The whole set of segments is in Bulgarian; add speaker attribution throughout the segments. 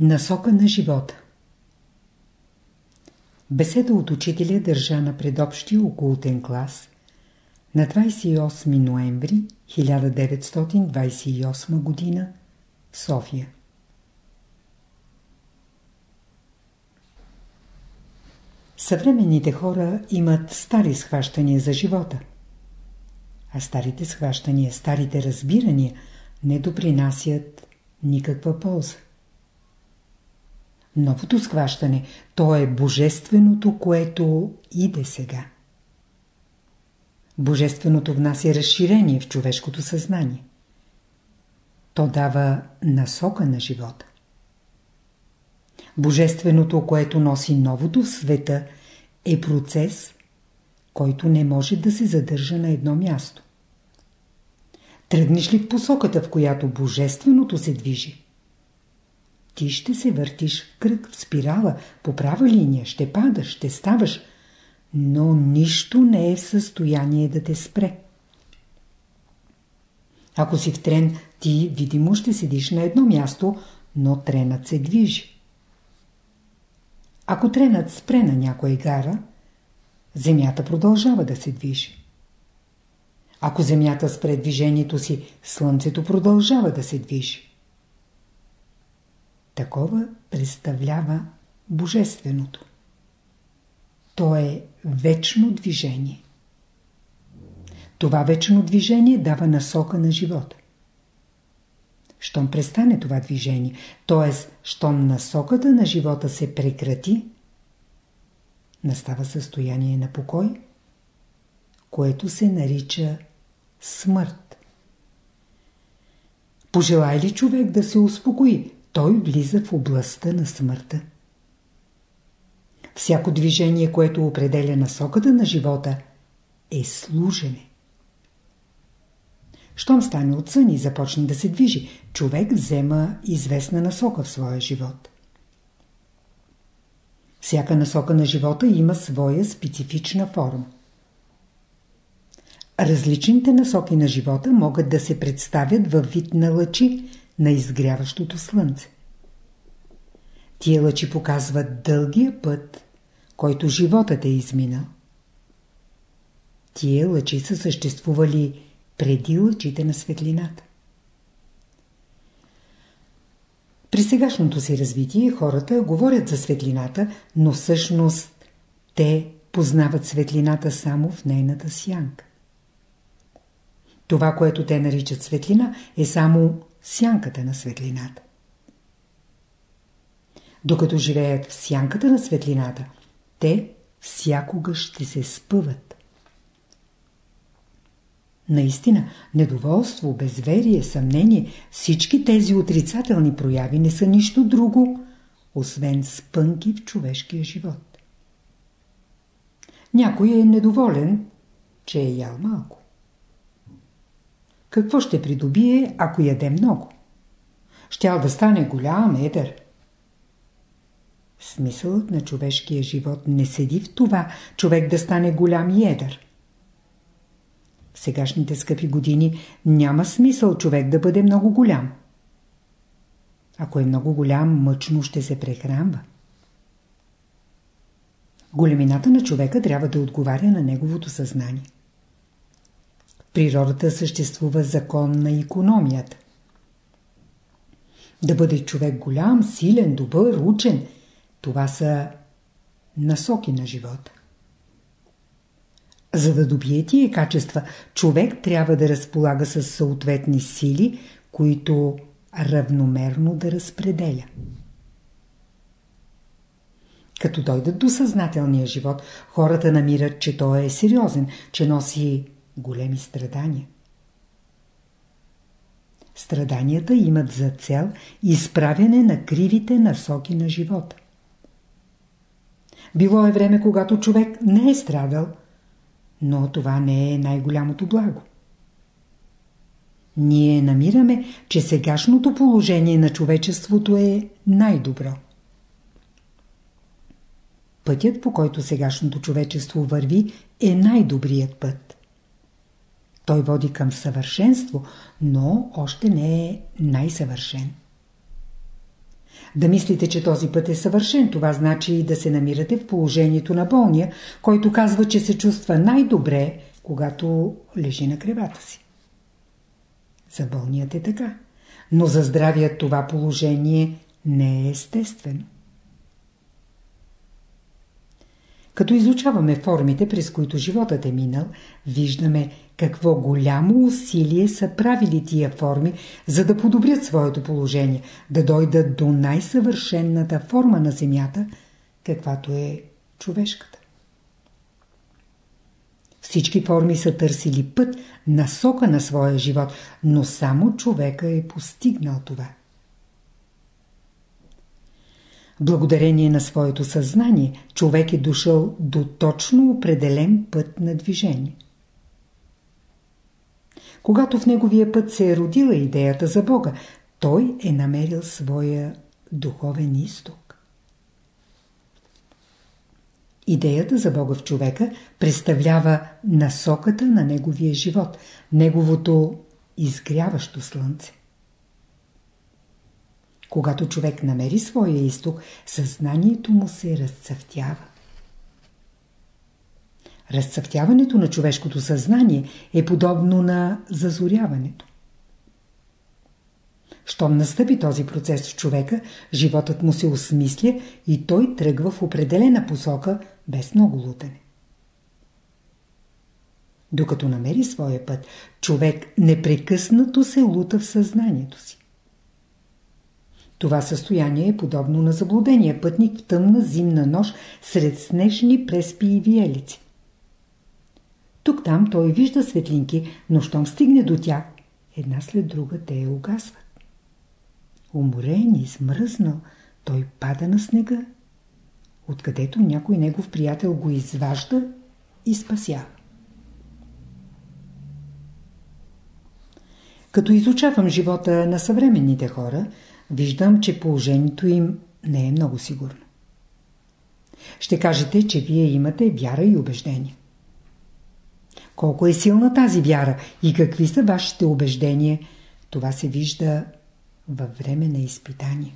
Speaker 1: Насока на живота Беседа от учителя държа на предобщи окултен клас на 28 ноември 1928 г. София Съвременните хора имат стари схващания за живота. А старите схващания, старите разбирания не допринасят никаква полза. Новото схващане, то е божественото, което иде сега. Божественото внася разширение в човешкото съзнание. То дава насока на живота. Божественото, което носи новото в света, е процес, който не може да се задържа на едно място. Тръгнеш ли в посоката, в която Божественото се движи? Ти ще се въртиш в кръг, в спирала, по права линия, ще падаш, ще ставаш, но нищо не е в състояние да те спре. Ако си в трен, ти видимо ще седиш на едно място, но тренът се движи. Ако тренът спре на някоя гара, земята продължава да се движи. Ако земята спре движението си, слънцето продължава да се движи. Такова представлява Божественото. То е вечно движение. Това вечно движение дава насока на живота. Щом престане това движение, т.е. щом насоката на живота се прекрати, настава състояние на покой, което се нарича смърт. Пожелай ли човек да се успокои, той влиза в областта на смъртта. Всяко движение, което определя насоката на живота, е служене. Щом стане от сън и започне да се движи, човек взема известна насока в своя живот. Всяка насока на живота има своя специфична форма. Различните насоки на живота могат да се представят във вид на лъчи на изгряващото слънце. Тия лъчи показват дългия път, който животът е изминал. Тия лъчи са съществували преди лъчите на светлината. При сегашното си развитие хората говорят за светлината, но всъщност те познават светлината само в нейната сянка. Това, което те наричат светлина, е само сянката на светлината. Докато живеят в сянката на светлината, те всякога ще се спъват. Наистина, недоволство, безверие, съмнение, всички тези отрицателни прояви не са нищо друго, освен спънки в човешкия живот. Някой е недоволен, че е ял малко. Какво ще придобие, ако яде много? Щял да стане голям, едър. Смисълът на човешкия живот не седи в това, човек да стане голям и едър. В сегашните скъпи години няма смисъл човек да бъде много голям. Ако е много голям, мъчно ще се прехранва. Големината на човека трябва да отговаря на неговото съзнание. Природата съществува закон на економията. Да бъде човек голям, силен, добър, учен – това са насоки на живота. За да добие тия качества, човек трябва да разполага с съответни сили, които равномерно да разпределя. Като дойдат до съзнателния живот, хората намират, че той е сериозен, че носи големи страдания. Страданията имат за цел изправяне на кривите насоки на живота. Било е време, когато човек не е страдал – но това не е най-голямото благо. Ние намираме, че сегашното положение на човечеството е най-добро. Пътят, по който сегашното човечество върви, е най-добрият път. Той води към съвършенство, но още не е най-съвършен. Да мислите, че този път е съвършен, това значи да се намирате в положението на болния, който казва, че се чувства най-добре, когато лежи на кревата си. За болният е така, но за здравият това положение не е естествено. Като изучаваме формите, през които животът е минал, виждаме какво голямо усилие са правили тия форми, за да подобрят своето положение, да дойдат до най-съвършенната форма на Земята, каквато е човешката. Всички форми са търсили път, насока на своя живот, но само човека е постигнал това. Благодарение на своето съзнание, човек е дошъл до точно определен път на движение. Когато в неговия път се е родила идеята за Бога, той е намерил своя духовен изток. Идеята за Бога в човека представлява насоката на неговия живот, неговото изгряващо слънце. Когато човек намери своя изток, съзнанието му се разцъфтява. Разцъфтяването на човешкото съзнание е подобно на зазоряването. Щом настъпи този процес в човека, животът му се осмисля и той тръгва в определена посока, без много лутане. Докато намери своя път, човек непрекъснато се лута в съзнанието си. Това състояние е подобно на заблудения пътник в тъмна зимна нощ сред снежни преспи и виелици. Тук-там той вижда светлинки, но щом стигне до тях, една след друга те я угасват. Уморен и смръзнал, той пада на снега, откъдето някой негов приятел го изважда и спасява. Като изучавам живота на съвременните хора, виждам, че положението им не е много сигурно. Ще кажете, че вие имате вяра и убеждения. Колко е силна тази вяра и какви са вашите убеждения, това се вижда във време на изпитание.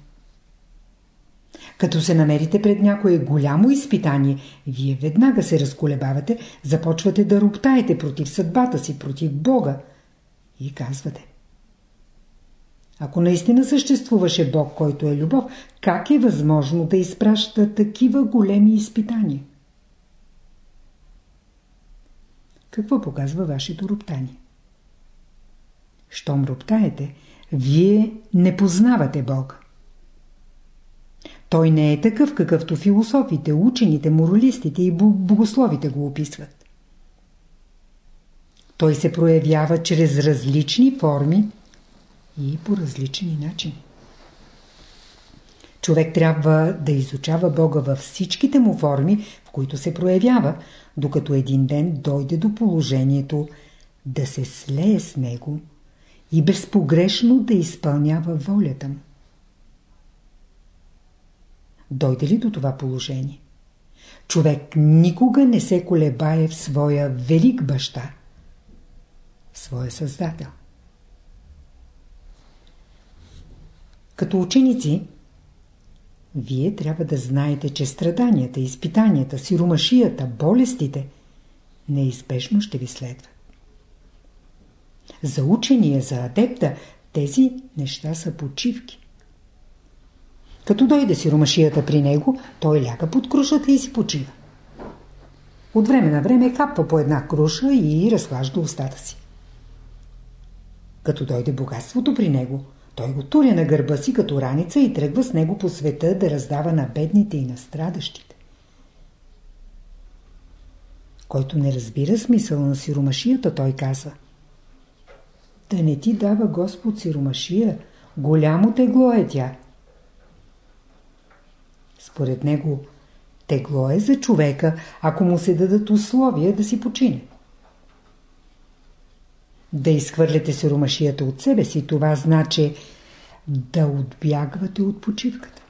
Speaker 1: Като се намерите пред някое голямо изпитание, вие веднага се разколебавате, започвате да роптаете против съдбата си, против Бога и казвате ако наистина съществуваше Бог, който е любов, как е възможно да изпраща такива големи изпитания? Какво показва вашето роптание? Щом роптаете, вие не познавате Бога. Той не е такъв, какъвто философите, учените, моралистите и богословите го описват. Той се проявява чрез различни форми и по различни начини. Човек трябва да изучава Бога във всичките му форми, които се проявява, докато един ден дойде до положението да се слее с него и безпогрешно да изпълнява волята му. Дойде ли до това положение? Човек никога не се колебае в своя велик баща, в своя създател. Като ученици, вие трябва да знаете, че страданията, изпитанията, сиромашията, болестите неизбежно ще ви следват. За учения, за адепта, тези неща са почивки. Като дойде сиромашията при него, той ляга под крушата и си почива. От време на време капва по една круша и разхлажда устата си. Като дойде богатството при него, той го туря на гърба си като раница и тръгва с него по света да раздава на бедните и на страдащите. Който не разбира смисъл на сиромашията, той казва Да не ти дава Господ сиромашия, голямо тегло е тя. Според него, тегло е за човека, ако му се дадат условия да си почине. Да изхвърляте сиромашията от себе си, това значи да отбягвате от почивката.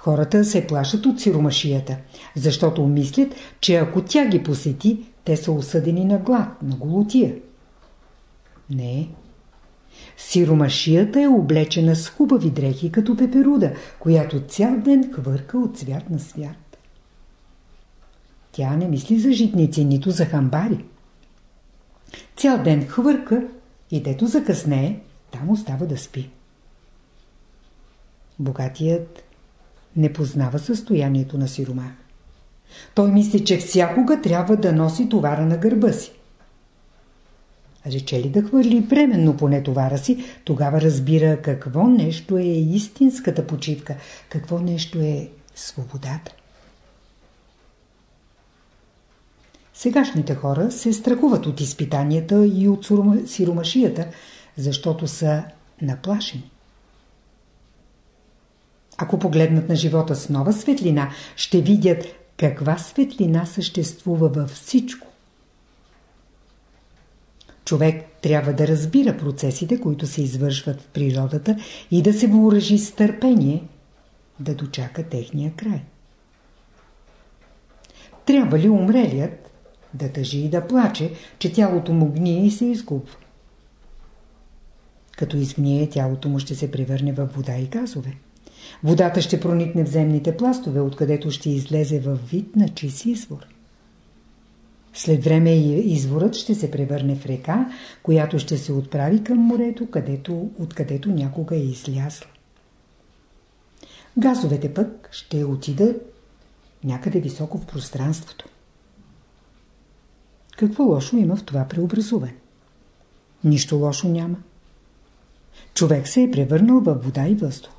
Speaker 1: Хората се плашат от сиромашията, защото мислят, че ако тя ги посети, те са осъдени на глад, на голотия. Не. Сиромашията е облечена с хубави дрехи, като пеперуда, която цял ден хвърка от свят на свят. Тя не мисли за житници, нито за хамбари. Цял ден хвърка и дето закъснее, там остава да спи. Богатият не познава състоянието на сиромах. Той мисли, че всякога трябва да носи товара на гърба си. Рече ли да хвърли временно поне товара си, тогава разбира какво нещо е истинската почивка, какво нещо е свободата. Сегашните хора се страхуват от изпитанията и от сиромашията, защото са наплашени. Ако погледнат на живота с нова светлина, ще видят каква светлина съществува във всичко. Човек трябва да разбира процесите, които се извършват в природата и да се въоръжи с търпение, да дочака техния край. Трябва ли умрелият да тъжи и да плаче, че тялото му гние и се изгубва? Като изгние, тялото му ще се превърне в вода и газове. Водата ще проникне в земните пластове, откъдето ще излезе във вид на чист извор. След време изворът ще се превърне в река, която ще се отправи към морето, където, откъдето някога е излязла. Газовете пък ще отидат някъде високо в пространството. Какво лошо има в това преобразуване? Нищо лошо няма. Човек се е превърнал във вода и въздух.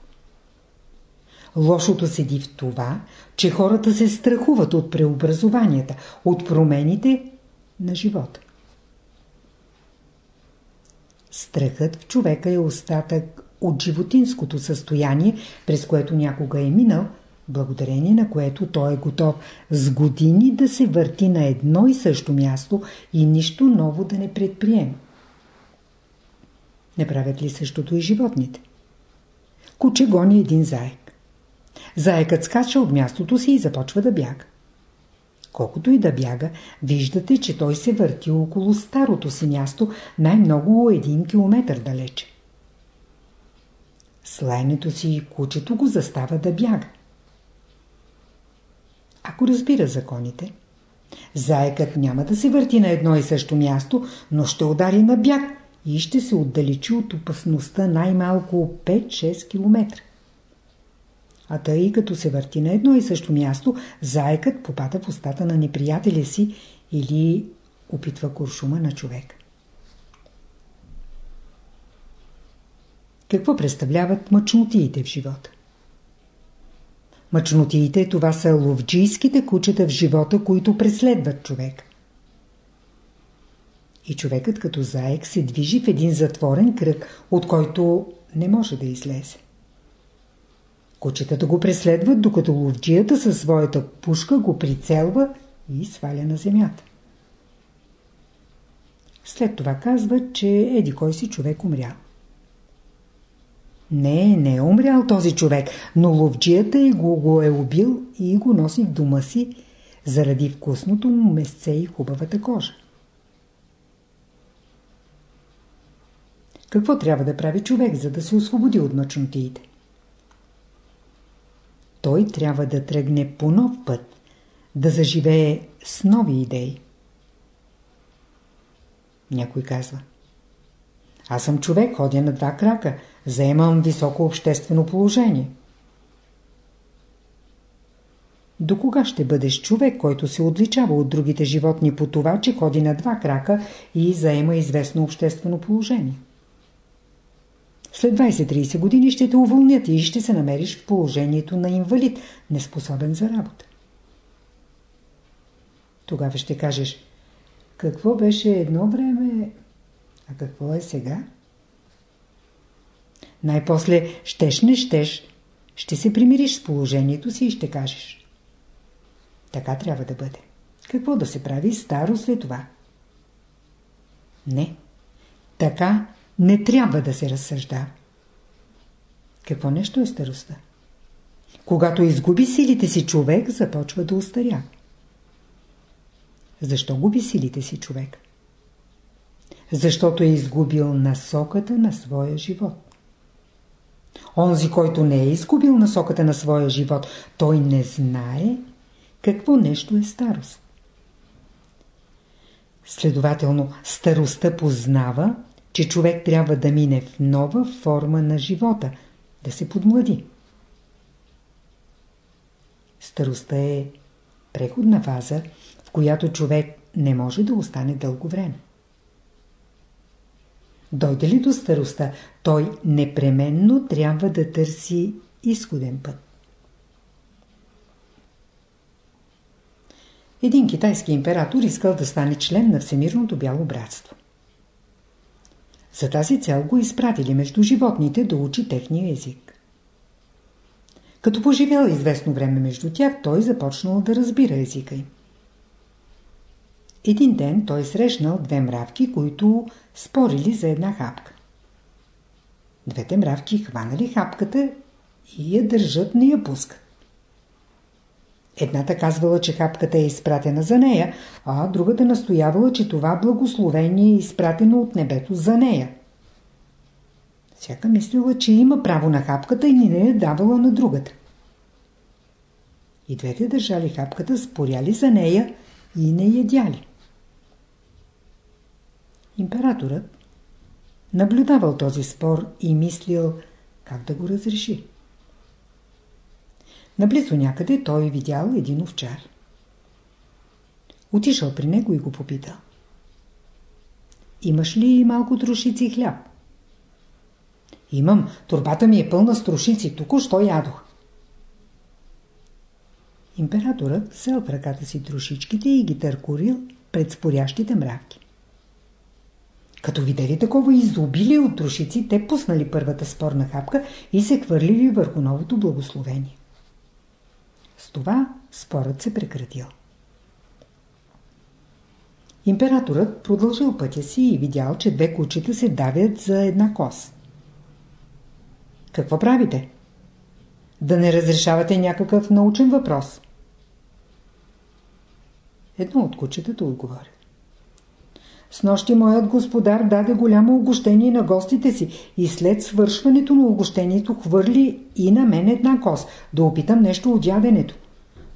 Speaker 1: Лошото седи в това, че хората се страхуват от преобразованията, от промените на живота. Страхът в човека е остатък от животинското състояние, през което някога е минал, благодарение на което той е готов с години да се върти на едно и също място и нищо ново да не предприеме. Не правят ли същото и животните? Куче гони един заек. Заекът скача от мястото си и започва да бяга. Колкото и да бяга, виждате, че той се върти около старото си място най-много един километър далече. С лайнето си кучето го застава да бяга. Ако разбира законите, заекът няма да се върти на едно и също място, но ще удари на бяг и ще се отдалечи от опасността най-малко 5-6 км. А тъй като се върти на едно и също място, заекът попада в устата на неприятеля си или опитва куршума на човек. Какво представляват мъчнотиите в живота? Мъчнотиите това са ловджийските кучета в живота, които преследват човек. И човекът като заек се движи в един затворен кръг, от който не може да излезе. Кучетата го преследват, докато ловджията със своята пушка го прицелва и сваля на земята. След това казват, че еди кой си човек умрял. Не, не е умрял този човек, но ловджията и го, го е убил и го носи в дома си, заради вкусното му месце и хубавата кожа. Какво трябва да прави човек, за да се освободи от мъчнотиите? той трябва да тръгне по нов път, да заживее с нови идеи. Някой казва Аз съм човек, ходя на два крака, заемам високо обществено положение. До кога ще бъдеш човек, който се отличава от другите животни по това, че ходи на два крака и заема известно обществено положение? След 20-30 години ще те уволнят и ще се намериш в положението на инвалид, неспособен за работа. Тогава ще кажеш, какво беше едно време, а какво е сега? Най-после, щеш не щеш, ще се примириш с положението си и ще кажеш. Така трябва да бъде. Какво да се прави старо след това? Не. Така не трябва да се разсъжда. Какво нещо е старостта? Когато изгуби силите си човек, започва да устаря. Защо губи силите си човек? Защото е изгубил насоката на своя живот. Онзи, който не е изгубил насоката на своя живот, той не знае какво нещо е старост. Следователно, старостта познава, че човек трябва да мине в нова форма на живота, да се подмлади. Старостта е преходна фаза, в която човек не може да остане дълго време. Дойде ли до старостта, той непременно трябва да търси изходен път. Един китайски император искал да стане член на Всемирното бяло братство. За тази цел го изпратили между животните да учи техния език. Като поживял известно време между тях, той започнал да разбира езика им. Един ден той срещнал две мравки, които спорили за една хапка. Двете мравки хванали хапката и я държат, не я пускат. Едната казвала, че хапката е изпратена за нея, а другата настоявала, че това благословение е изпратено от небето за нея. Всяка мислила, че има право на хапката и не е давала на другата. И двете държали хапката, споряли за нея и не ядяли. Императорът наблюдавал този спор и мислил как да го разреши. Наблизо някъде той видял един овчар. Отишъл при него и го попитал. Имаш ли малко трошици и хляб? Имам. Турбата ми е пълна с трошици. Току-що ядох. Императорът сел в ръката си трошичките и ги търкурил пред спорящите мравки. Като видели такова изобилие от трошици, те пуснали първата спорна хапка и се хвърлили върху новото благословение. С това спорът се прекратил. Императорът продължил пътя си и видял, че две кучета се давят за една кос. Какво правите? Да не разрешавате някакъв научен въпрос. Едно от кучетата отговори. С нощи моят господар даде голямо огощение на гостите си и след свършването на огощението хвърли и на мен една кост, да опитам нещо от яденето.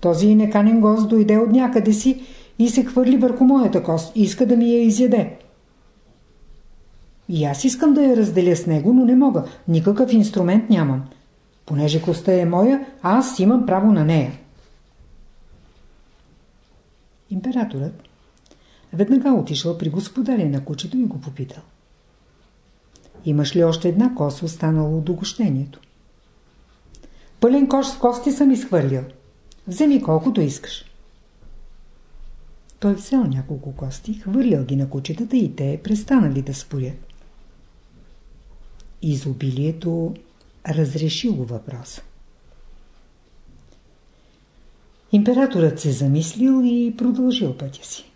Speaker 1: Този неканен гост дойде от някъде си и се хвърли върху моята кост иска да ми я изяде. И аз искам да я разделя с него, но не мога. Никакъв инструмент нямам. Понеже коста е моя, аз имам право на нея. Императорът веднага отишъл при господаря на кучето и го попитал. Имаш ли още една коса останала от огощението? Пълен кош с кости съм изхвърлил. Вземи колкото искаш. Той взел няколко кости, хвърлял ги на кучетата и те престанали да спорят. Изобилието разрешило въпроса. Императорът се замислил и продължил пътя си.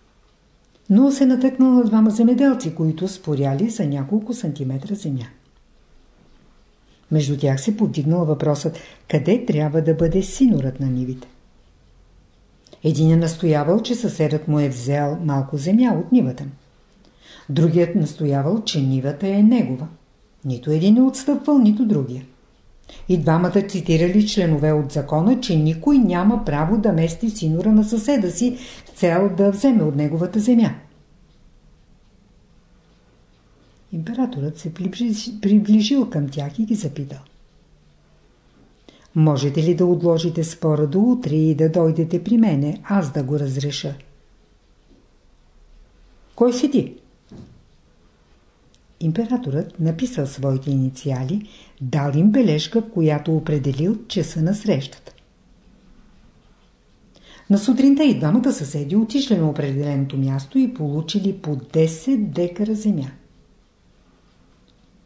Speaker 1: Но се натъкнал на двама земеделци, които споряли за няколко сантиметра земя. Между тях се повдигнал въпросът, къде трябва да бъде синорът на нивите. Един е настоявал, че съседът му е взел малко земя от нивата. Другият настоявал, че нивата е негова. Нито един не отстъпвал, нито другия. И двамата цитирали членове от закона, че никой няма право да мести синора на съседа си с цел да вземе от неговата земя. Императорът се приближил към тях и ги запитал. Можете ли да отложите спора до утре и да дойдете при мене, аз да го разреша? Кой си ти? Императорът написал своите инициали, дал им бележка, в която определил часа на срещата. На сутринта и двамата съседи отишли на определеното място и получили по 10 декара земя.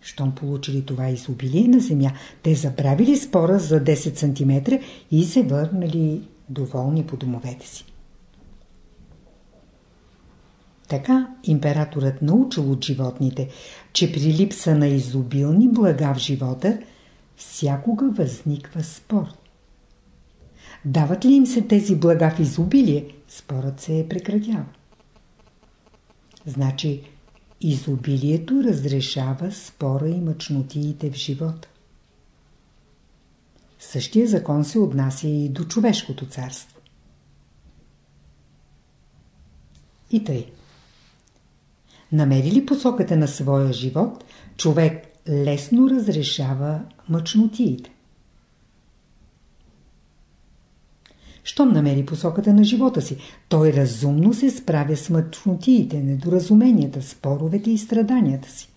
Speaker 1: Щом получили това изобилие на земя, те забравили спора за 10 см и се върнали доволни по домовете си. Така императорът научил от животните, че при липса на изобилни блага в живота, всякога възниква спор. Дават ли им се тези блага в изобилие, спорът се прекратява. Значи, изобилието разрешава спора и мъчнотиите в живота. Същия закон се отнася и до човешкото царство. И тъй. Намери ли посоката на своя живот, човек лесно разрешава мъчнотиите. Щом намери посоката на живота си, той разумно се справя с мъчнотиите, недоразуменията, споровете и страданията си.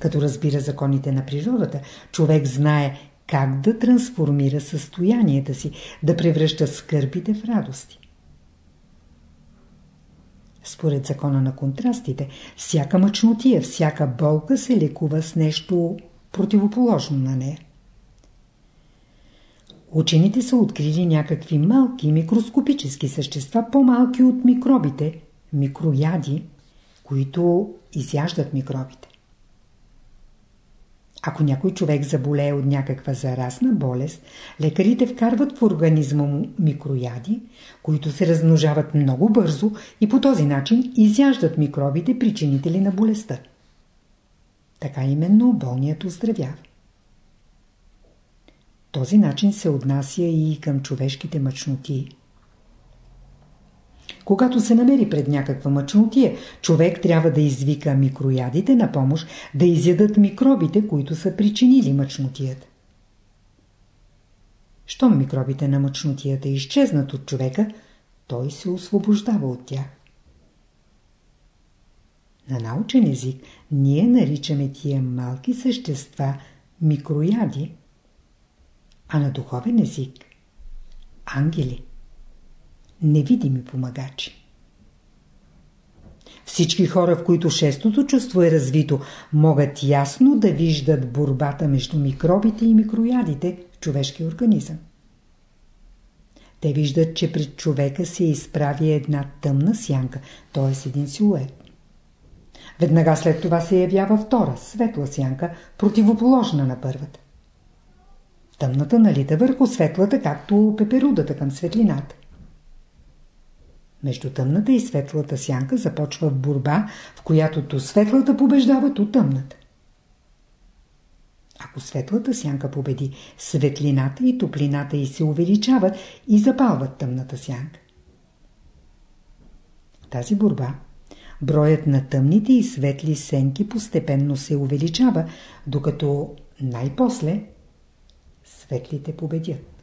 Speaker 1: Като разбира законите на природата, човек знае как да трансформира състоянията си, да превръща скърбите в радости. Според закона на контрастите, всяка мъчнотия, всяка болка се лекува с нещо противоположно на нея. Учените са открили някакви малки микроскопически същества, по-малки от микробите, микрояди, които изяждат микробите. Ако някой човек заболее от някаква заразна болест, лекарите вкарват в организма му микрояди, които се размножават много бързо и по този начин изяждат микробите, причинители на болестта. Така именно болният оздравява. Този начин се отнася и към човешките мъчноти. Когато се намери пред някаква мъчнотия, човек трябва да извика микроядите на помощ да изядат микробите, които са причинили мъчнотията. Щом микробите на мъчнотията изчезнат от човека, той се освобождава от тях. На научен език ние наричаме тия малки същества микрояди, а на духовен език – ангели невидими помагачи. Всички хора, в които шестото чувство е развито, могат ясно да виждат борбата между микробите и микроядите в човешкия организъм. Те виждат, че пред човека се изправи една тъмна сянка, т.е. един силует. Веднага след това се явява втора, светла сянка, противоположна на първата. Тъмната налита върху светлата, както пеперудата към светлината. Между тъмната и светлата сянка започва борба, в която то светлата побеждава, то тъмната. Ако светлата сянка победи, светлината и топлината й се увеличават и запалват тъмната сянка. В тази борба броят на тъмните и светли сенки постепенно се увеличава, докато най-после светлите победят.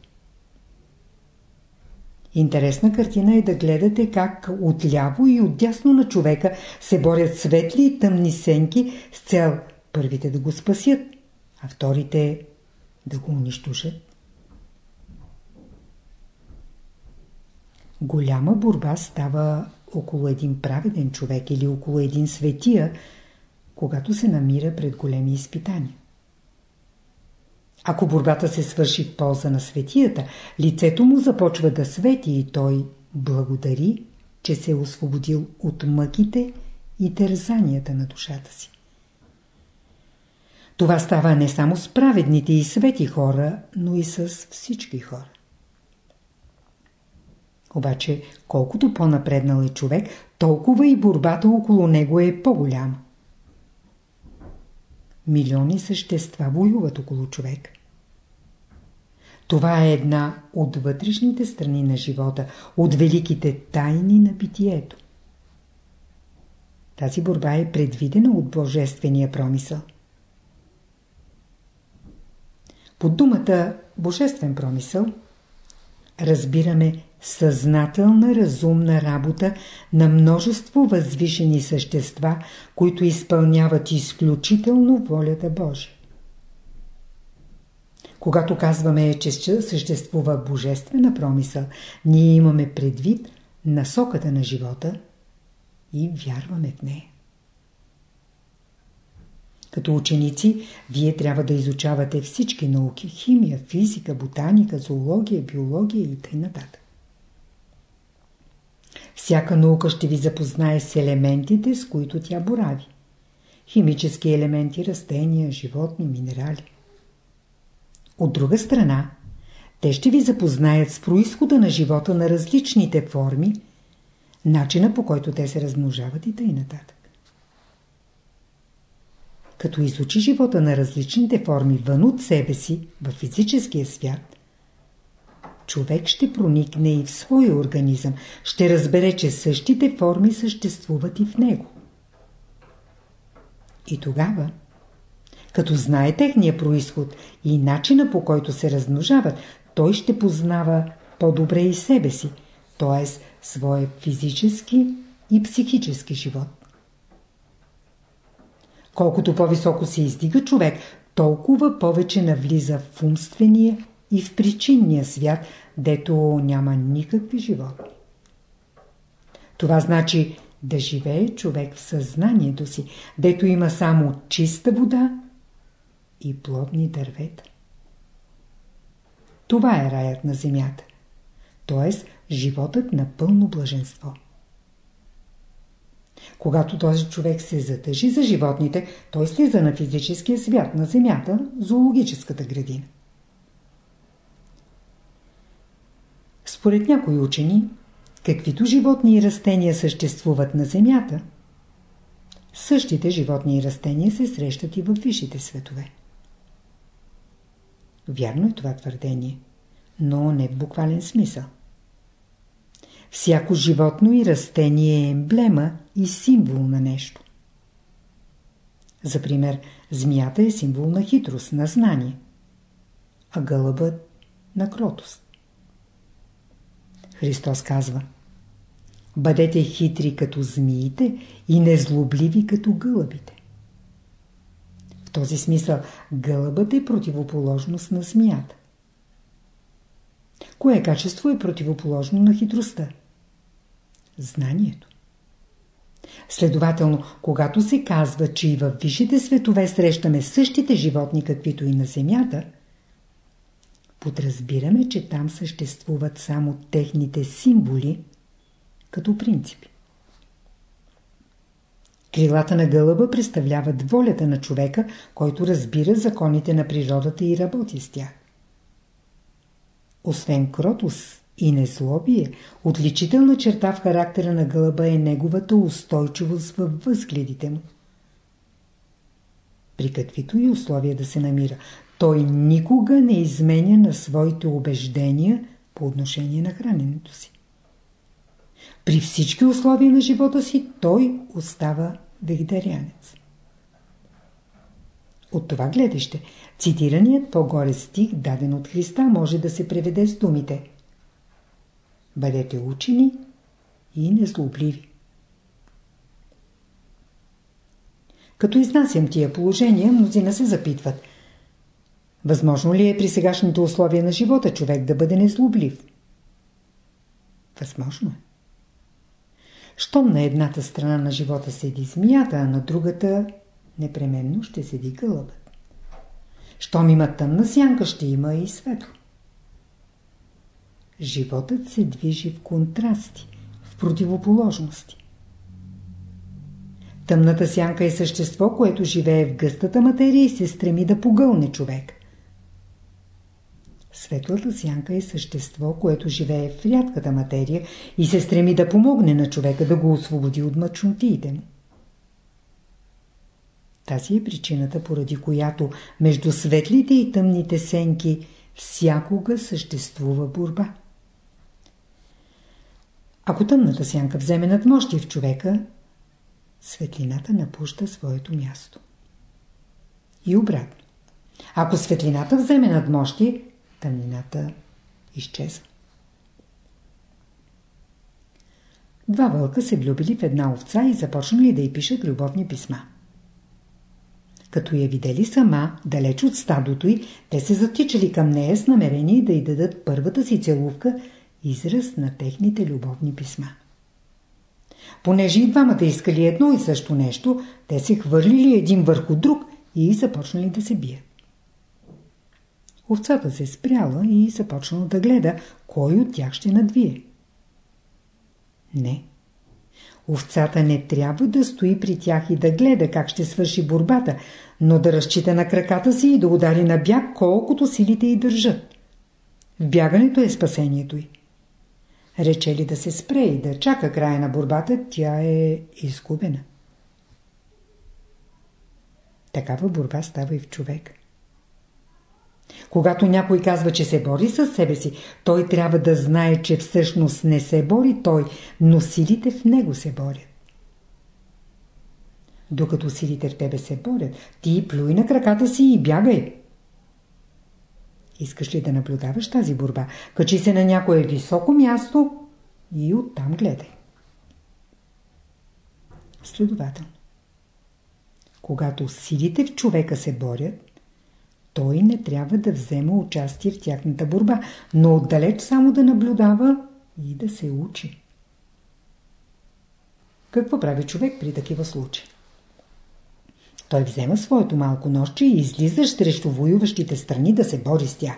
Speaker 1: Интересна картина е да гледате как отляво и отдясно на човека се борят светли и тъмни сенки с цел първите да го спасят, а вторите да го унищожат. Голяма борба става около един праведен човек или около един светия, когато се намира пред големи изпитания. Ако борбата се свърши в полза на светията, лицето му започва да свети и той благодари, че се е освободил от мъките и тързанията на душата си. Това става не само с праведните и свети хора, но и с всички хора. Обаче, колкото по-напреднал е човек, толкова и борбата около него е по-голяма. Милиони същества воюват около човек. Това е една от вътрешните страни на живота, от великите тайни на битието. Тази борба е предвидена от божествения промисъл. Под думата божествен промисъл разбираме съзнателна разумна работа на множество възвишени същества, които изпълняват изключително волята Божия. Когато казваме, че съществува божествена промисъл, ние имаме предвид насоката на живота и вярваме в нея. Като ученици, вие трябва да изучавате всички науки – химия, физика, ботаника, зоология, биология и т.н. Всяка наука ще ви запознае с елементите, с които тя борави. Химически елементи, растения, животни, минерали. От друга страна, те ще ви запознаят с происхода на живота на различните форми, начина по който те се размножават и нататък. Като изучи живота на различните форми вън от себе си, в физическия свят, човек ще проникне и в своя организъм, ще разбере, че същите форми съществуват и в него. И тогава, като знае техния происход и начина по който се размножават, той ще познава по-добре и себе си, т.е. своя физически и психически живот. Колкото по-високо се издига човек, толкова повече навлиза в умствения и в причинния свят, дето няма никакви живот. Това значи да живее човек в съзнанието си, дето има само чиста вода и плодни дървета. Това е раят на земята, т.е. животът на пълно блаженство. Когато този човек се затъжи за животните, той слиза на физическия свят, на земята, зоологическата градина. Според някои учени, каквито животни и растения съществуват на земята, същите животни и растения се срещат и в висшите светове. Вярно е това твърдение, но не в буквален смисъл. Всяко животно и растение е емблема и символ на нещо. За пример, змията е символ на хитрост, на знание, а гълъбът на кротост. Христос казва Бъдете хитри като змиите и незлобливи като гълъбите. Този смисъл гълъбът е противоположност на змията. Кое качество е противоположно на хитростта? Знанието. Следователно, когато се казва, че и във висшите светове срещаме същите животни, каквито и на Земята, подразбираме, че там съществуват само техните символи като принципи. Крилата на гълъба представляват волята на човека, който разбира законите на природата и работи с тях. Освен кротост и незлобие, отличителна черта в характера на гълъба е неговата устойчивост във възгледите му. При каквито и условия да се намира, той никога не изменя на своите убеждения по отношение на храненето си. При всички условия на живота си той остава вегетарианец. От това гледаще, цитираният по-горе стих, даден от Христа, може да се преведе с думите Бъдете учени и незлобливи. Като изнасям тия положения, мнозина се запитват – Възможно ли е при сегашните условия на живота човек да бъде незлоблив? Възможно е. Щом на едната страна на живота седи змията, а на другата непременно ще седи гълъбът. Щом има тъмна сянка, ще има и светло. Животът се движи в контрасти, в противоположности. Тъмната сянка е същество, което живее в гъстата материя и се стреми да погълне човек. Светлата сянка е същество, което живее в рядката материя и се стреми да помогне на човека да го освободи от мъчнотиите му. Тази е причината, поради която между светлите и тъмните сенки всякога съществува борба. Ако тъмната сянка вземе надмощие в човека, светлината напуща своето място. И обратно. Ако светлината вземе надмощие, тъмнината изчезва. Два вълка се влюбили в една овца и започнали да й пишат любовни писма. Като я видели сама, далеч от стадото й, те се затичали към нея с намерение да й дадат първата си целувка, израз на техните любовни писма. Понеже и двамата искали едно и също нещо, те се хвърлили един върху друг и започнали да се бият. Овцата се спряла и започнала да гледа, кой от тях ще надвие. Не. Овцата не трябва да стои при тях и да гледа как ще свърши борбата, но да разчита на краката си и да удари на бяг, колкото силите й държат. Бягането е спасението й. Рече ли да се спре и да чака края на борбата, тя е изгубена. Такава борба става и в човек. Когато някой казва, че се бори с себе си, той трябва да знае, че всъщност не се бори той, но силите в него се борят. Докато силите в тебе се борят, ти плюй на краката си и бягай. Искаш ли да наблюдаваш тази борба? Качи се на някое високо място и оттам гледай. Следователно. Когато силите в човека се борят, той не трябва да взема участие в тяхната борба, но отдалеч само да наблюдава и да се учи. Какво прави човек при такива случаи? Той взема своето малко нощче и излиза срещу воюващите страни да се бори с тях.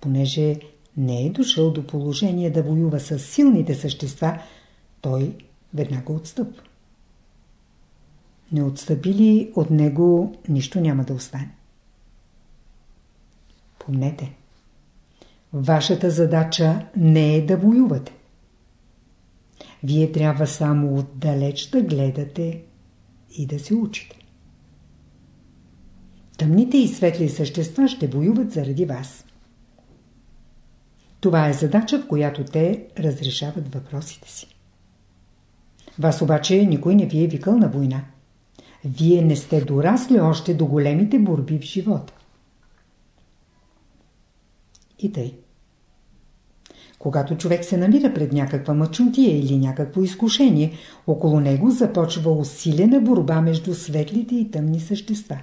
Speaker 1: Понеже не е дошъл до положение да воюва с силните същества, той веднага отстъпва. Не отстъпили от него, нищо няма да остане. Помнете, вашата задача не е да воювате. Вие трябва само отдалеч да гледате и да се учите. Тъмните и светли същества ще воюват заради вас. Това е задача, в която те разрешават въпросите си. Вас обаче никой не ви е викал на война. Вие не сте дорасли още до големите борби в живота. И тъй. Когато човек се намира пред някаква мъчнотия или някакво изкушение, около него започва усилена борба между светлите и тъмни същества.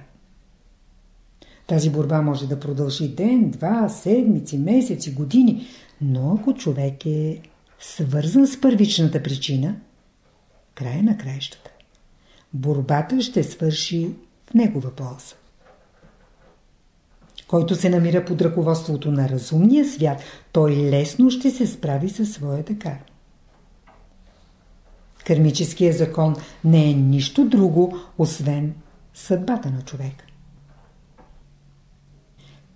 Speaker 1: Тази борба може да продължи ден, два, седмици, месеци, години, но ако човек е свързан с първичната причина, края на краищата, борбата ще свърши в негова полза. Който се намира под ръководството на разумния свят, той лесно ще се справи със своята кара. Кармическият закон не е нищо друго, освен съдбата на човека.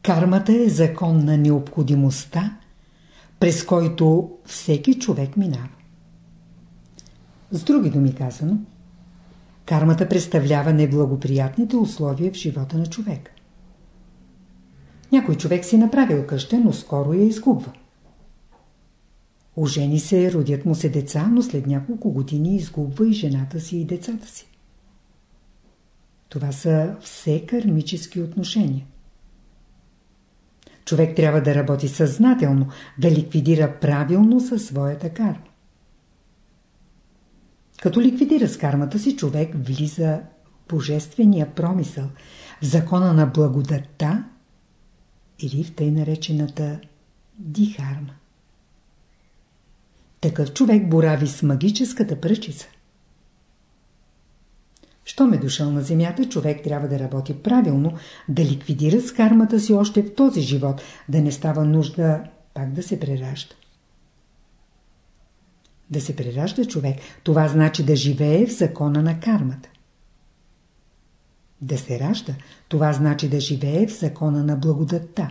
Speaker 1: Кармата е закон на необходимостта, през който всеки човек минава. С други думи казано, кармата представлява неблагоприятните условия в живота на човека. Някой човек си направил къща, но скоро я изгубва. Ожени се, родят му се деца, но след няколко години изгубва и жената си и децата си. Това са все кармически отношения. Човек трябва да работи съзнателно, да ликвидира правилно със своята карма. Като ликвидира с кармата си, човек влиза в божествения промисъл, в закона на благодатта или в тъй наречената дихарма. Такъв човек борави с магическата пръчица. Щом е дошъл на земята, човек трябва да работи правилно, да ликвидира с кармата си още в този живот, да не става нужда пак да се преражда. Да се преражда човек, това значи да живее в закона на кармата. Да се ражда, това значи да живее в закона на благодатта.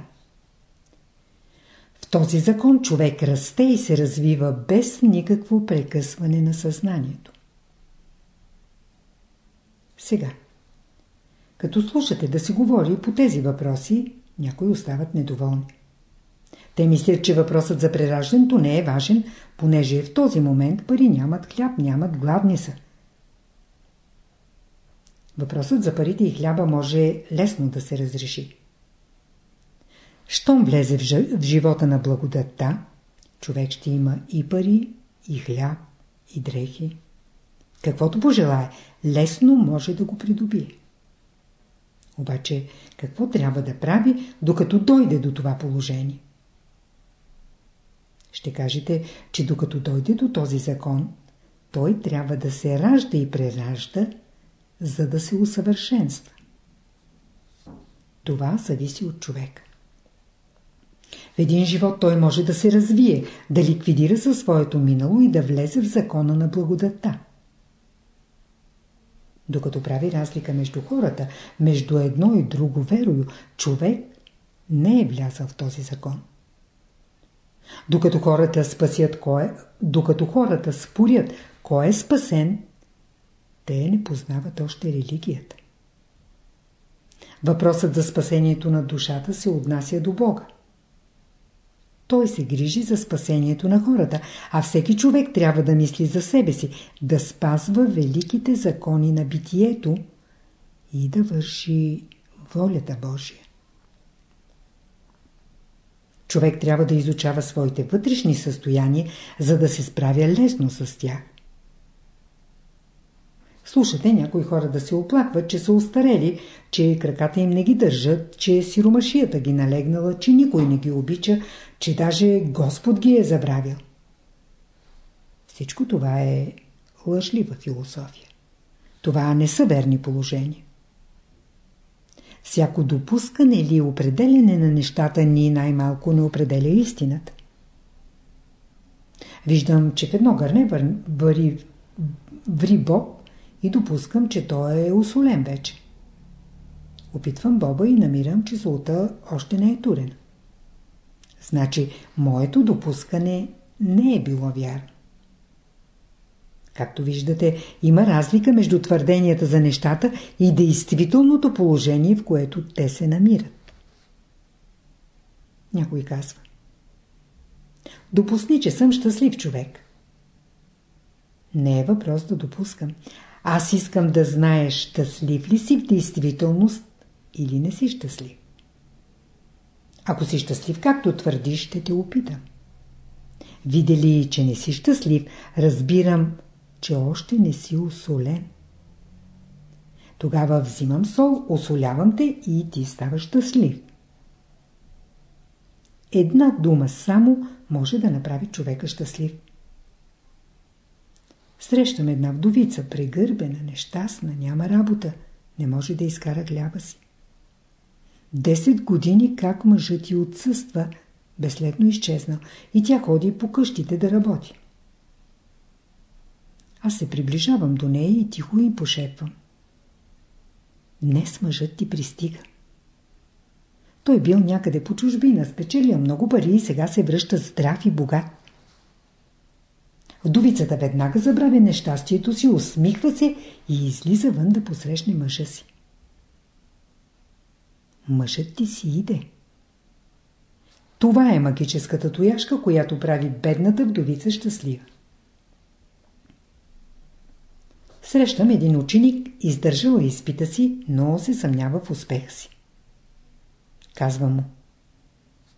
Speaker 1: В този закон човек расте и се развива без никакво прекъсване на съзнанието. Сега, като слушате да се говори по тези въпроси, някои остават недоволни. Те мислят, че въпросът за прераждането не е важен, понеже в този момент пари нямат хляб, нямат гладни са. Въпросът за парите и хляба може лесно да се разреши. Щом влезе в живота на благодатта, човек ще има и пари, и хляб, и дрехи. Каквото пожелае, лесно може да го придобие. Обаче, какво трябва да прави, докато дойде до това положение? Ще кажете, че докато дойде до този закон, той трябва да се ражда и преражда, за да се усъвършенства. Това зависи от човека. В един живот той може да се развие, да ликвидира със своето минало и да влезе в закона на благодата. Докато прави разлика между хората, между едно и друго верою, човек не е влязъл в този закон. Докато хората спасят кой докато хората спорят кой е спасен, те не познават още религията. Въпросът за спасението на душата се отнася до Бога. Той се грижи за спасението на хората, а всеки човек трябва да мисли за себе си, да спазва великите закони на битието и да върши волята Божия. Човек трябва да изучава своите вътрешни състояния, за да се справя лесно с тях. Слушате някои хора да се оплакват, че са устарели, че краката им не ги държат, че сиромашията ги налегнала, че никой не ги обича, че даже Господ ги е забравил. Всичко това е лъжлива философия. Това не са верни положения. Всяко допускане или определене на нещата ни най-малко не определя истината. Виждам, че в едно гърне вари, ври боб и допускам, че той е усолен вече. Опитвам боба и намирам, че злота още не е турена. Значи, моето допускане не е било вярно. Както виждате, има разлика между твърденията за нещата и действителното положение, в което те се намират. Някой казва. Допусни, че съм щастлив човек. Не е въпрос да допускам. Аз искам да знаеш, щастлив ли си в действителност или не си щастлив. Ако си щастлив, както твърдиш, ще те опитам. Видели, че не си щастлив, разбирам, че още не си осолен. Тогава взимам сол, осолявам те и ти ставаш щастлив. Една дума само може да направи човека щастлив. Срещам една вдовица, прегърбена, нещастна, няма работа, не може да изкара хляба си. Десет години как мъжът ти отсъства, безследно изчезнал, и тя ходи по къщите да работи. Аз се приближавам до нея и тихо им пошепвам. Днес мъжът ти пристига. Той бил някъде по чужбина, спечелил много пари и сега се връща здрав и богат. Вдовицата веднага забравя нещастието си, усмихва се и излиза вън да посрещне мъжа си. Мъжът ти си иде. Това е магическата тояшка, която прави бедната вдовица щастлива. Срещам един ученик, издържал изпита си, но се съмнява в успеха си. Казва му.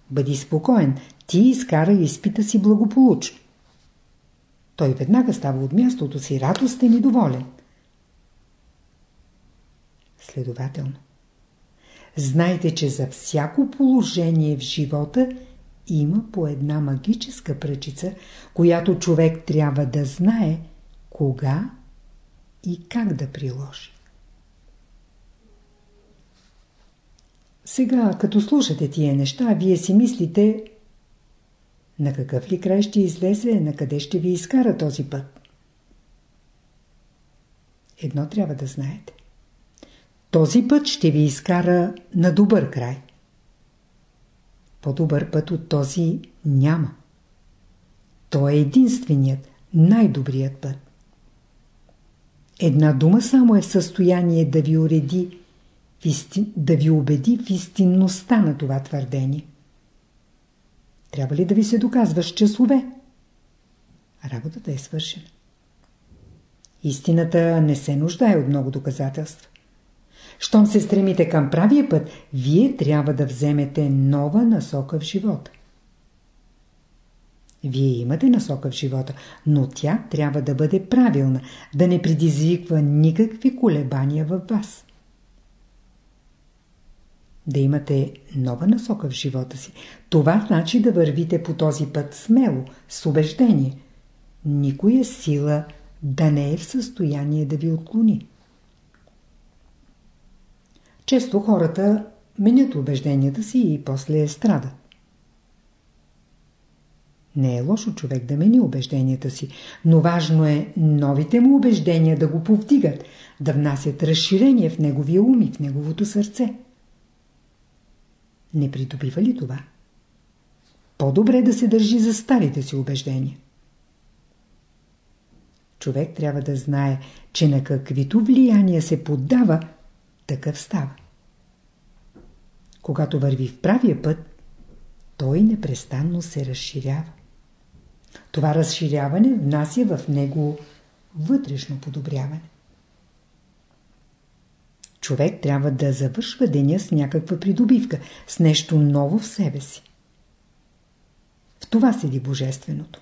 Speaker 1: Бъди спокоен, ти изкара изпита си благополучно. Той веднага става от мястото си радостен и доволен. Следователно. Знайте, че за всяко положение в живота има по една магическа пръчица, която човек трябва да знае кога и как да приложи. Сега, като слушате тия неща, вие си мислите на какъв ли край ще излезе, на къде ще ви изкара този път. Едно трябва да знаете. Този път ще ви изкара на добър край. По-добър път от този няма. То е единственият, най-добрият път. Една дума само е в състояние да ви уреди, да ви убеди в истинността на това твърдение. Трябва ли да ви се доказва с часове? Работата е свършена. Истината не се нуждае от много доказателства. Щом се стремите към правия път, вие трябва да вземете нова насока в живота. Вие имате насока в живота, но тя трябва да бъде правилна, да не предизвиква никакви колебания във вас. Да имате нова насока в живота си. Това значи да вървите по този път смело, с убеждение. Никоя сила да не е в състояние да ви отклони. Често хората менят убежденията си и после страдат. Не е лошо човек да мени убежденията си, но важно е новите му убеждения да го повдигат, да внасят разширение в неговия ум и в неговото сърце. Не придобива ли това? по-добре да се държи за старите си убеждения. Човек трябва да знае, че на каквито влияния се поддава, такъв става. Когато върви в правия път, той непрестанно се разширява. Това разширяване внася в него вътрешно подобряване. Човек трябва да завършва деня с някаква придобивка, с нещо ново в себе си. В това седи Божественото.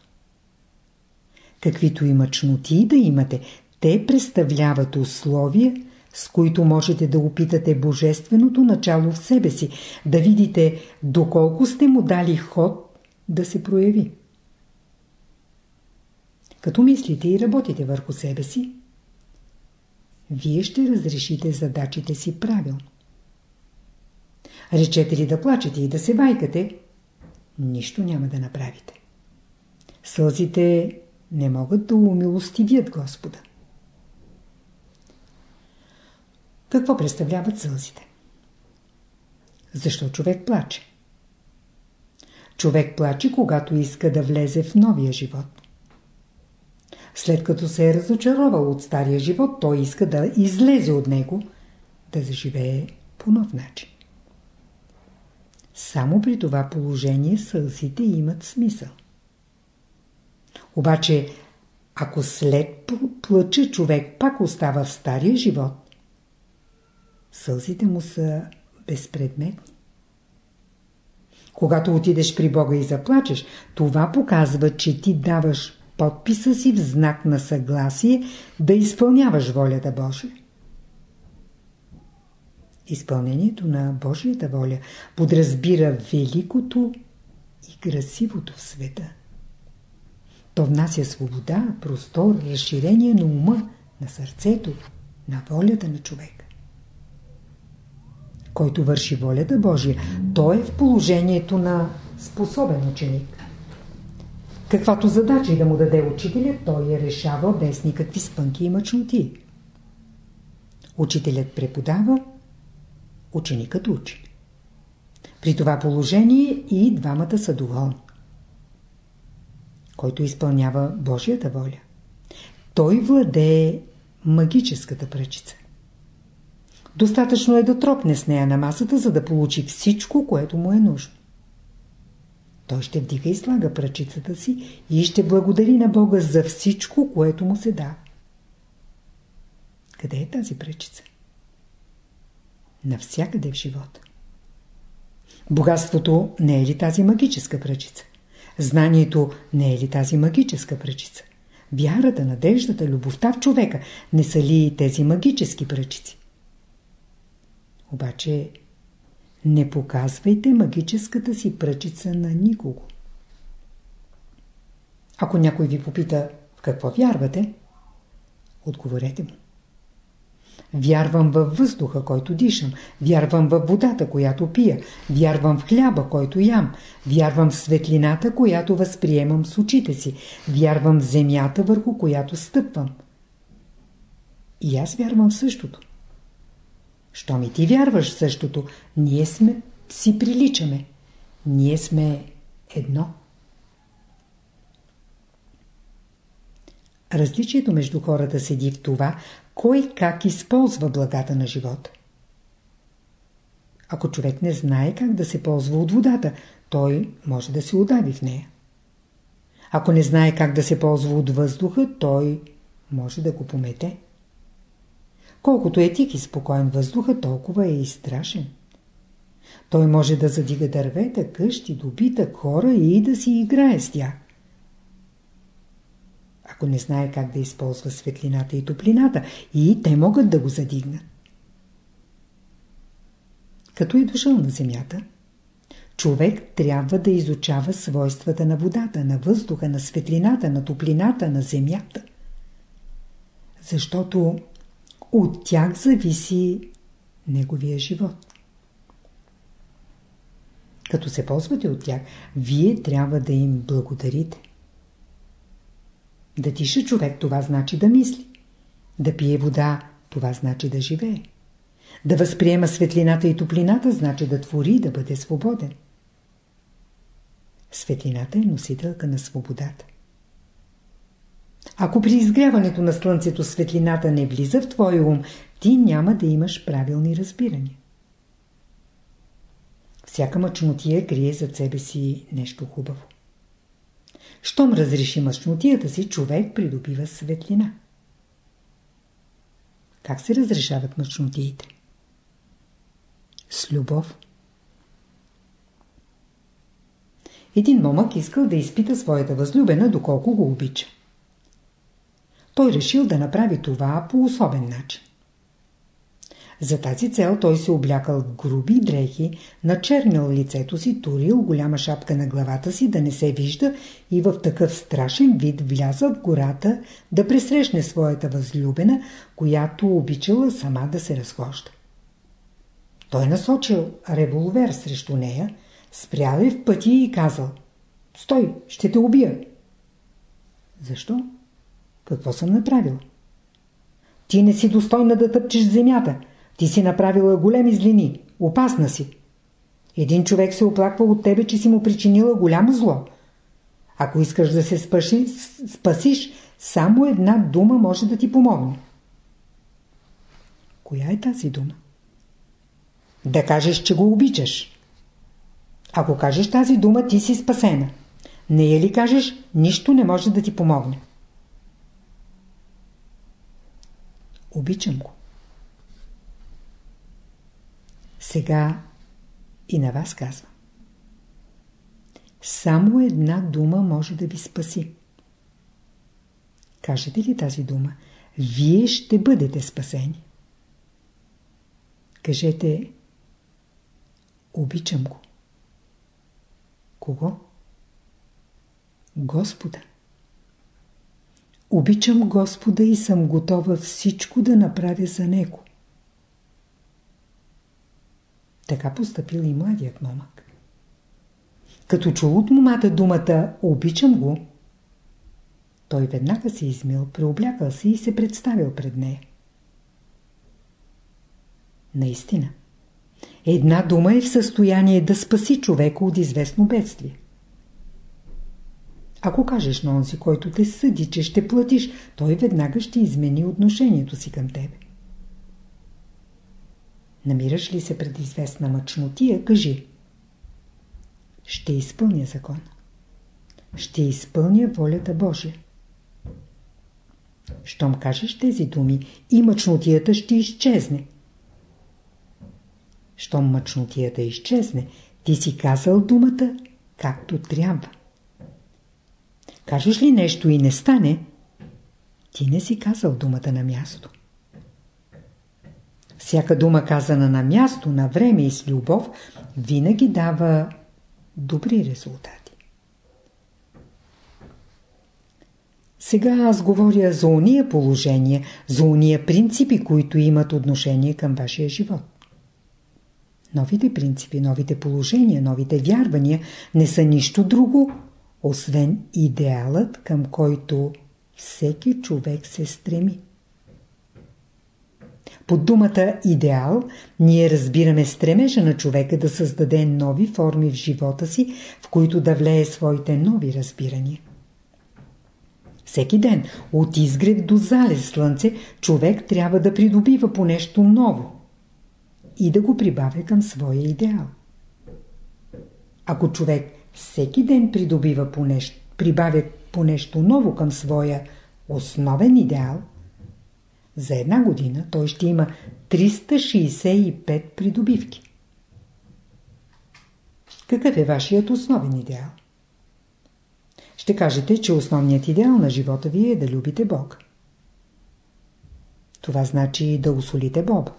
Speaker 1: Каквито и мъчноти да имате, те представляват условия, с които можете да опитате Божественото начало в себе си, да видите доколко сте му дали ход да се прояви. Като мислите и работите върху себе си, вие ще разрешите задачите си правилно. Речете ли да плачете и да се вайкате, нищо няма да направите. Сълзите не могат да умилостивят Господа. Какво представляват сълзите? Защо човек плаче? Човек плаче, когато иска да влезе в новия живот. След като се е разочаровал от стария живот, той иска да излезе от него, да заживее по нов начин. Само при това положение сълзите имат смисъл. Обаче, ако след плача човек пак остава в стария живот, сълзите му са безпредметни. Когато отидеш при Бога и заплачеш, това показва, че ти даваш подписа си в знак на съгласие да изпълняваш волята Божия. Изпълнението на Божията воля подразбира великото и красивото в света. То внася свобода, простор, разширение на ума, на сърцето, на волята на човек. Който върши волята Божия, той е в положението на способен ученик. Каквато задача и да му даде учителя, той я решава без никакви спънки и мъчноти. Учителят преподава, ученикът учи. При това положение и двамата са доволни. Който изпълнява Божията воля, той владее магическата пръчица. Достатъчно е да тропне с нея на масата, за да получи всичко, което му е нужно. Той ще вдига и слага пръчицата си и ще благодари на Бога за всичко, което му се дава. Къде е тази пръчица? Навсякъде в живота. Богатството не е ли тази магическа пръчица? Знанието не е ли тази магическа пръчица? Вярата, надеждата, любовта в човека не са ли тези магически пръчици? Обаче не показвайте магическата си пръчица на никого. Ако някой ви попита в какво вярвате, отговорете му. Вярвам във въздуха, който дишам. Вярвам във водата, която пия. Вярвам в хляба, който ям. Вярвам в светлината, която възприемам с очите си. Вярвам в земята, върху която стъпвам. И аз вярвам в същото. Щом и ти вярваш същото, ние сме, си приличаме. Ние сме едно. Различието между хората седи в това, кой как използва благата на живота. Ако човек не знае как да се ползва от водата, той може да се удави в нея. Ако не знае как да се ползва от въздуха, той може да го помете. Колкото е тих и спокоен въздуха, толкова е и страшен. Той може да задига дървета, къщи, добитък, хора и да си играе с тях. Ако не знае как да използва светлината и топлината, и те могат да го задигнат. Като е дошъл на земята, човек трябва да изучава свойствата на водата, на въздуха, на светлината, на топлината, на земята. Защото от тях зависи неговия живот. Като се ползвате от тях, вие трябва да им благодарите. Да тише човек, това значи да мисли. Да пие вода, това значи да живее. Да възприема светлината и топлината, значи да твори, да бъде свободен. Светлината е носителка на свободата. Ако при изгряването на слънцето светлината не влиза в твоя ум, ти няма да имаш правилни разбирания. Всяка мъчнотия крие зад себе си нещо хубаво. Щом разреши мъчнотията си, човек придобива светлина. Как се разрешават мъчнотиите? С любов. Един момък искал да изпита своята възлюбена, доколко го обича. Той решил да направи това по особен начин. За тази цел той се облякал в груби дрехи, начернял лицето си, турил голяма шапка на главата си да не се вижда и в такъв страшен вид влязъл в гората да пресрещне своята възлюбена, която обичала сама да се разхожда. Той насочил револвер срещу нея, спрял е в пъти и казал «Стой, ще те убия!» Защо? Какво съм направил? Ти не си достойна да тъпчеш земята. Ти си направила големи злини. Опасна си. Един човек се оплаква от тебе, че си му причинила голямо зло. Ако искаш да се спаши, спасиш, само една дума може да ти помогне. Коя е тази дума? Да кажеш, че го обичаш. Ако кажеш тази дума, ти си спасена. Не я ли кажеш, нищо не може да ти помогне. Обичам го. Сега и на вас казвам. Само една дума може да ви спаси. Кажете ли тази дума? Вие ще бъдете спасени. Кажете Обичам го. Кого? Господа. Обичам Господа и съм готова всичко да направя за Него. Така поступил и младият момък. Като чул от момата думата «Обичам го», той веднага се измил, преоблякал се и се представил пред нея. Наистина, една дума е в състояние да спаси човека от известно бедствие. Ако кажеш на онзи, който те съди, че ще платиш, той веднага ще измени отношението си към тебе. Намираш ли се пред известна мъчнотия, кажи. Ще изпълня закона. Ще изпълня волята Божия. Щом кажеш тези думи, и мъчнотията ще изчезне. Щом мъчнотията изчезне, ти си казал думата както трябва. Кажеш ли нещо и не стане, ти не си казал думата на място. Всяка дума казана на място, на време и с любов, винаги дава добри резултати. Сега аз говоря за уния положения, за уния принципи, които имат отношение към вашия живот. Новите принципи, новите положения, новите вярвания не са нищо друго, освен идеалът, към който всеки човек се стреми. Под думата идеал ние разбираме стремежа на човека да създаде нови форми в живота си, в които да влее своите нови разбирания. Всеки ден, от изгрев до залез слънце, човек трябва да придобива по нещо ново и да го прибавя към своя идеал. Ако човек всеки ден придобива по нещо, прибавя по нещо ново към своя основен идеал, за една година той ще има 365 придобивки. Какъв е вашият основен идеал? Ще кажете, че основният идеал на живота ви е да любите Бог. Това значи да усолите Боба.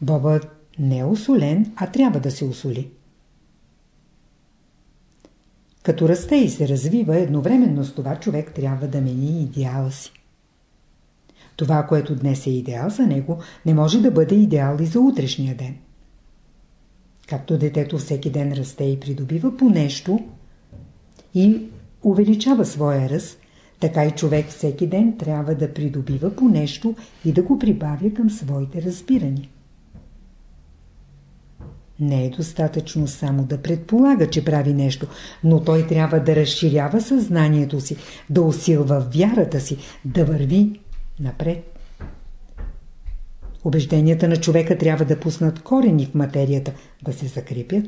Speaker 1: Бобът не е усолен, а трябва да се усоли. Като расте и се развива, едновременно с това човек трябва да мени идеала си. Това, което днес е идеал за него, не може да бъде идеал и за утрешния ден. Както детето всеки ден расте и придобива по нещо и увеличава своя ръст, така и човек всеки ден трябва да придобива по нещо и да го прибавя към своите разбирания. Не е достатъчно само да предполага, че прави нещо, но той трябва да разширява съзнанието си, да усилва вярата си, да върви напред. Убежденията на човека трябва да пуснат корени в материята, да се закрепят.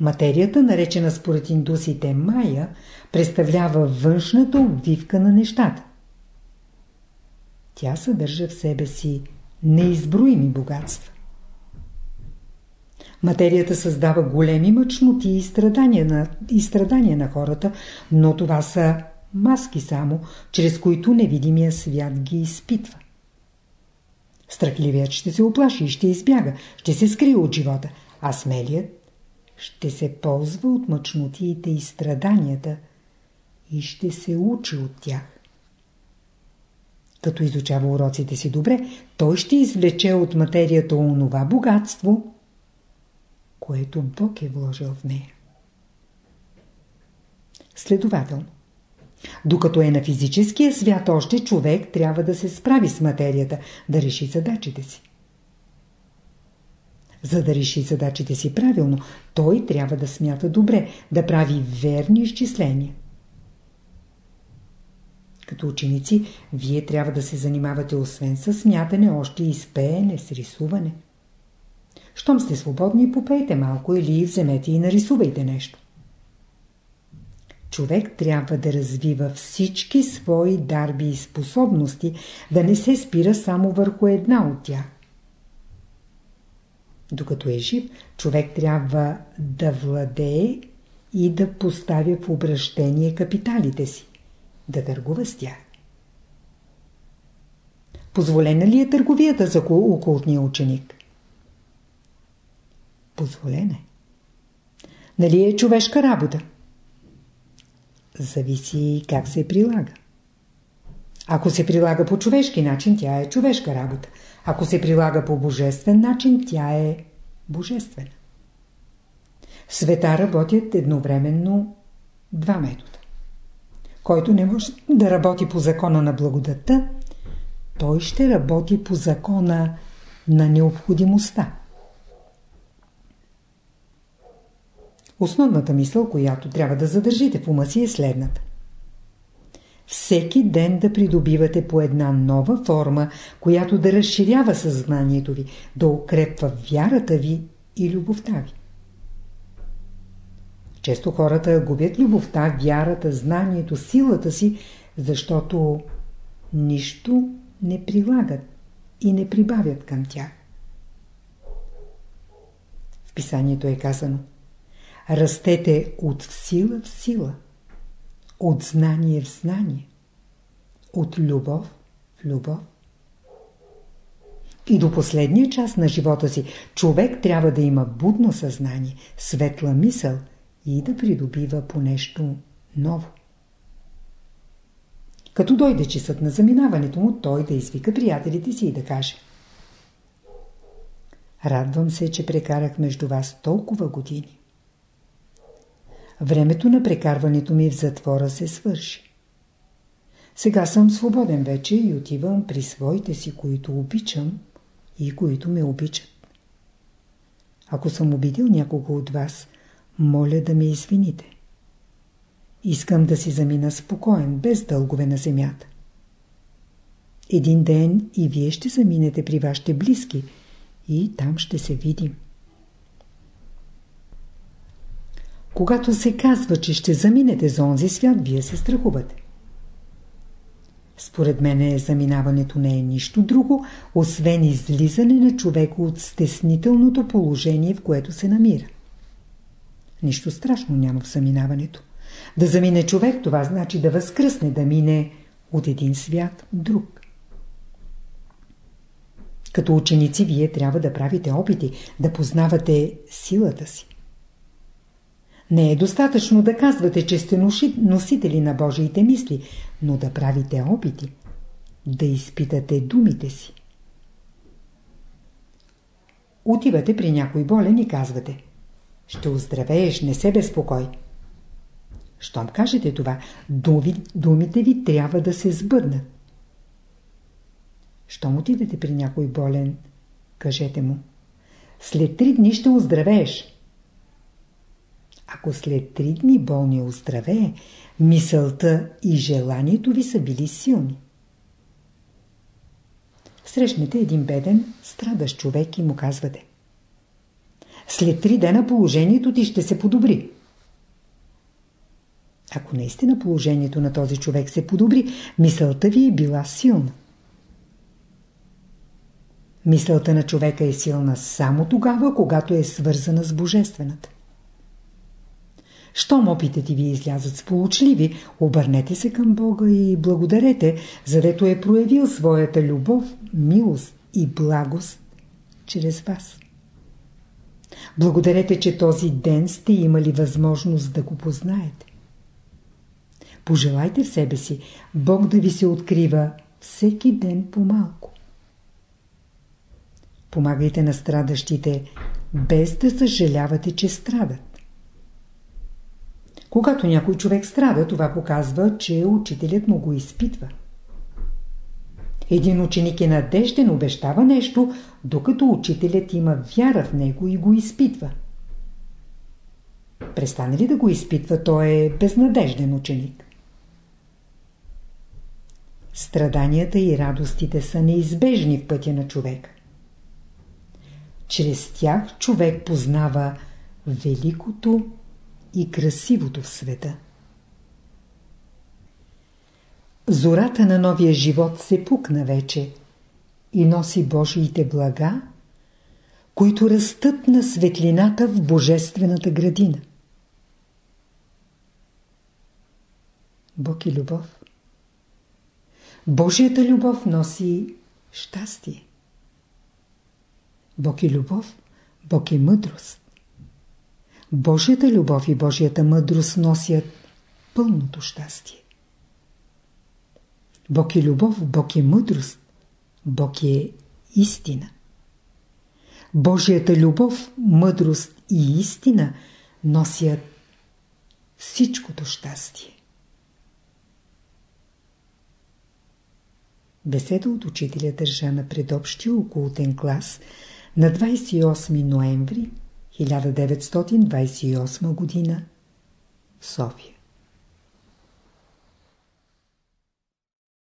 Speaker 1: Материята, наречена според индусите Майя, представлява външната обвивка на нещата. Тя съдържа в себе си неизброими богатства. Материята създава големи мъчноти и страдания на, и страдания на хората, но това са маски само, чрез които невидимия свят ги изпитва. Страхливият ще се оплаши и ще избяга, ще се скрие от живота, а смелият ще се ползва от мъчнотиите и страданията и ще се учи от тях. Като изучава уроците си добре, той ще извлече от материята онова богатство, което Бог е вложил в нея. Следователно, докато е на физическия свят, още човек трябва да се справи с материята, да реши задачите си. За да реши задачите си правилно, той трябва да смята добре, да прави верни изчисления. Като ученици, вие трябва да се занимавате освен с смятане, още и с пеене, с рисуване. Щом сте свободни, попейте малко или вземете и нарисувайте нещо. Човек трябва да развива всички свои дарби и способности, да не се спира само върху една от тях. Докато е жив, човек трябва да владее и да поставя в обращение капиталите си, да търгува с тях. Позволена ли е търговията за окултния ученик? Позволена е. Нали е човешка работа? Зависи как се прилага. Ако се прилага по човешки начин, тя е човешка работа. Ако се прилага по божествен начин, тя е божествена. света работят едновременно два метода. Който не може да работи по закона на благодата, той ще работи по закона на необходимостта. Основната мисъл, която трябва да задържите в ума си е следната. Всеки ден да придобивате по една нова форма, която да разширява съзнанието ви, да укрепва вярата ви и любовта ви. Често хората губят любовта, вярата, знанието, силата си, защото нищо не прилагат и не прибавят към тях. В писанието е казано – Растете от сила в сила, от знание в знание, от любов в любов. И до последния час на живота си човек трябва да има будно съзнание, светла мисъл и да придобива по нещо ново. Като дойде часът на заминаването му, той да извика приятелите си и да каже Радвам се, че прекарах между вас толкова години. Времето на прекарването ми в затвора се свърши. Сега съм свободен вече и отивам при своите си, които обичам и които ме обичат. Ако съм обидил някого от вас, моля да ме извините. Искам да си замина спокоен, без дългове на земята. Един ден и вие ще заминете при вашите близки и там ще се видим. Когато се казва, че ще заминете за онзи свят, вие се страхувате. Според мен заминаването не е нищо друго, освен излизане на човека от стеснителното положение, в което се намира. Нищо страшно няма в заминаването. Да замине човек, това значи да възкръсне, да мине от един свят друг. Като ученици вие трябва да правите опити, да познавате силата си. Не е достатъчно да казвате, че сте носители на Божиите мисли, но да правите опити, да изпитате думите си. Отивате при някой болен и казвате Ще оздравееш, не се безпокой. Щом кажете това, думи, думите ви трябва да се сбъднат. Щом отидете при някой болен, кажете му след три дни ще оздравееш. Ако след три дни болния оздравее, мисълта и желанието ви са били силни. Срещнете един беден, страдащ човек и му казвате. След три дена положението ти ще се подобри. Ако наистина положението на този човек се подобри, мисълта ви е била силна. Мисълта на човека е силна само тогава, когато е свързана с Божествената. Щом опитите ви излязат сполучливи, обърнете се към Бога и благодарете, задето е проявил своята любов, милост и благост чрез вас. Благодарете, че този ден сте имали възможност да го познаете. Пожелайте в себе си Бог да ви се открива всеки ден по-малко. Помагайте на страдащите, без да съжалявате, че страдат. Когато някой човек страда, това показва, че учителят му го изпитва. Един ученик е надежден, обещава нещо, докато учителят има вяра в него и го изпитва. Престане ли да го изпитва, той е безнадежден ученик. Страданията и радостите са неизбежни в пътя на човек. Чрез тях човек познава великото и красивото в света. Зората на новия живот се пукна вече и носи Божиите блага, които растат на светлината в Божествената градина. Бог и любов. Божията любов носи щастие. Бог е любов, Бог е мъдрост. Божията любов и Божията мъдрост носят пълното щастие. Бог е любов, Бог е мъдрост, Бог е истина. Божията любов, мъдрост и истина носят всичкото щастие. Беседа от учителя държа на предобщия окултен клас на 28 ноември 1928 г. в София.